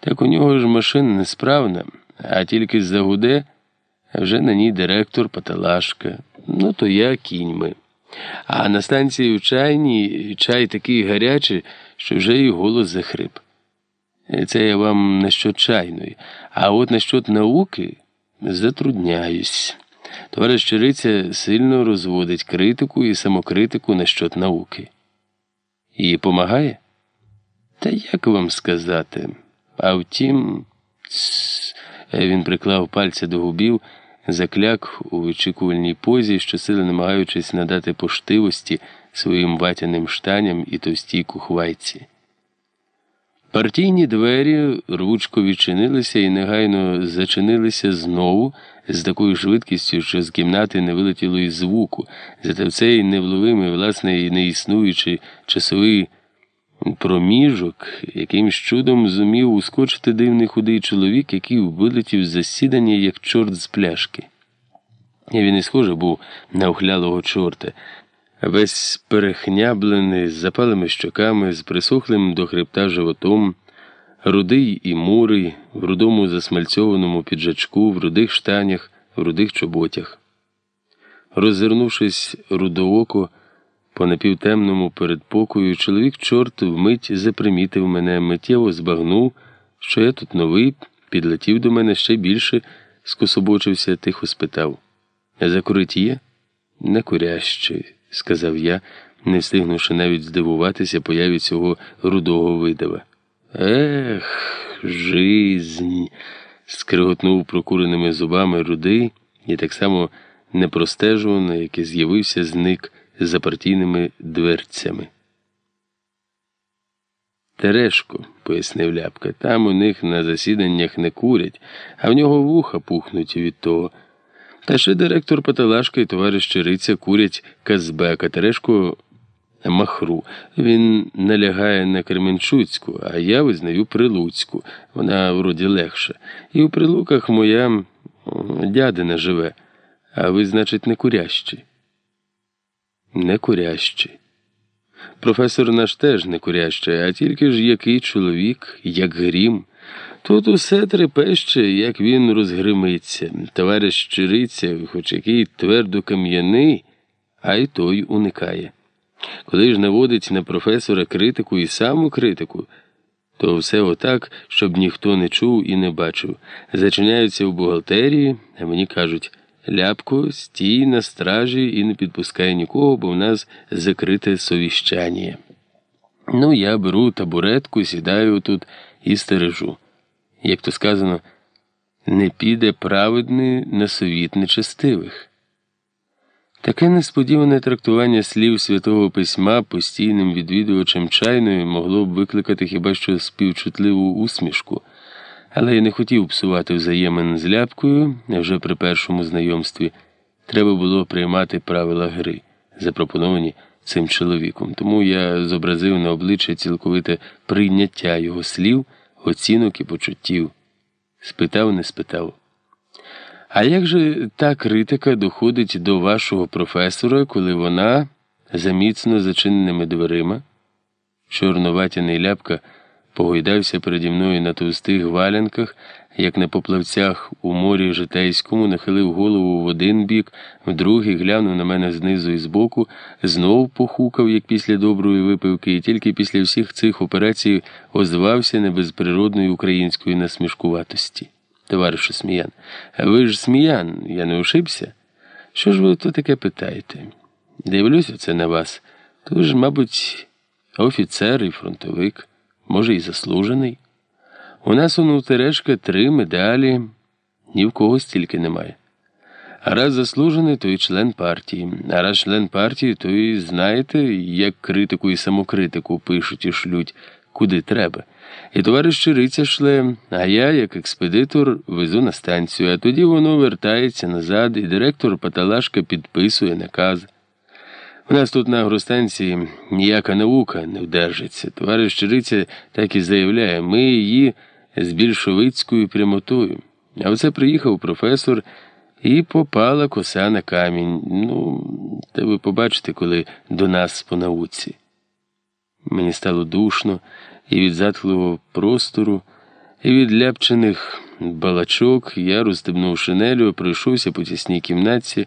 Так у нього ж машина несправна, а тільки загуде, вже на ній директор Паталашка. Ну, то я кіньми. А на станції в чайні чай такий гарячий, що вже і голос захрип. Це я вам насчет чайної. А от насчет науки затрудняюсь. Товариш Чириця сильно розводить критику і самокритику насчет науки. І помагає? Та як вам сказати? А втім, Тс. він приклав пальця до губів, закляк у вичікувальній позі, щосили намагаючись надати поштивості своїм ватяним штаням і товстій кухвайці. Партійні двері рвучко відчинилися і негайно зачинилися знову з такою швидкістю, що з кімнати не вилетіло і звуку, зате в цей невловимий, власне, і неіснуючий часовий проміжок, якимсь чудом зумів ускочити дивний худий чоловік, який вилетів з засідання, як чорт з пляшки. Він і схожий був на ухлялого чорта весь перехняблений, з запалими щоками, з присохлим до хребта животом, рудий і мурий, в рудому засмальцьованому піджачку, в рудих штанях, в рудих чоботях. Роззирнувшись рудооко по напівтемному передпокою, чоловік чорт вмить запримітив мене, миттєво збагнув, що я тут новий, підлетів до мене ще більше, скособочився, тихо спитав. Закурить є? Не курящий сказав я, не встигнувши навіть здивуватися появі цього рудого видава. Ех, жизнь. скриготнув прокуреними зубами рудий і так само непростежувано, як і з'явився зник за партійними дверцями. Терешко, пояснив ляпка, там у них на засіданнях не курять, а в нього вуха пухнуть від того. Та ще директор Паталашка і товариш Чириця курять Казбека, Терешко Махру. Він налягає на Кременчуцьку, а я визнаю Прилуцьку. Вона вроді легша. І у прилуках моя дядина живе, а ви, значить, не курящі. Не курящі. Професор наш теж не курящий, а тільки ж який чоловік, як грім. Тут усе трепеще, як він розгримиться. Товариш Чириця, хоч який твердо кам'яний, а й той уникає. Коли ж наводить на професора критику і саму критику, то все отак, щоб ніхто не чув і не бачив. Зачиняються в бухгалтерії, а мені кажуть ляпко, стій на стражі і не підпускай нікого, бо в нас закрите совіщання. Ну, я беру табуретку, сідаю тут і стережу як то сказано, не піде праведний на совіт нечестивих. Таке несподіване трактування слів святого письма постійним відвідувачем чайної могло б викликати хіба що співчутливу усмішку, але я не хотів псувати взаємин з ляпкою вже при першому знайомстві. Треба було приймати правила гри, запропоновані цим чоловіком. Тому я зобразив на обличчя цілковите прийняття його слів оцінок і почуттів. Спитав, не спитав. А як же та критика доходить до вашого професора, коли вона за міцно зачиненими дверима? Чорноватяний ляпка погойдався переді мною на товстих валянках як на поплавцях у морі житейському, нахилив голову в один бік, в другий глянув на мене знизу і збоку, знов похукав, як після доброї випивки, і тільки після всіх цих операцій озвався не без природної української насмішкуватості. Товаришу сміян, ви ж сміян, я не ошибся? Що ж ви то таке питаєте? Дивлюся це на вас. То ви ж, мабуть, офіцер і фронтовик, може, і заслужений. У нас у Терешка три медалі, ні в кого стільки немає. А раз заслужений, то і член партії. А раз член партії, то і знаєте, як критику і самокритику пишуть і шлють, куди треба. І товариш Чириця шле, а я, як експедитор, везу на станцію, а тоді воно вертається назад, і директор Паталашка підписує наказ. У нас тут на агростанції ніяка наука не вдержиться. Товариш Чириця так і заявляє, ми її з більшовицькою прямотою. А оце приїхав професор і попала коса на камінь. Ну, та ви побачите, коли до нас по науці. Мені стало душно, і від затхлого простору і від ляпчених балачок я, розстебнув шинелю, пройшовся по тісній кімнатці.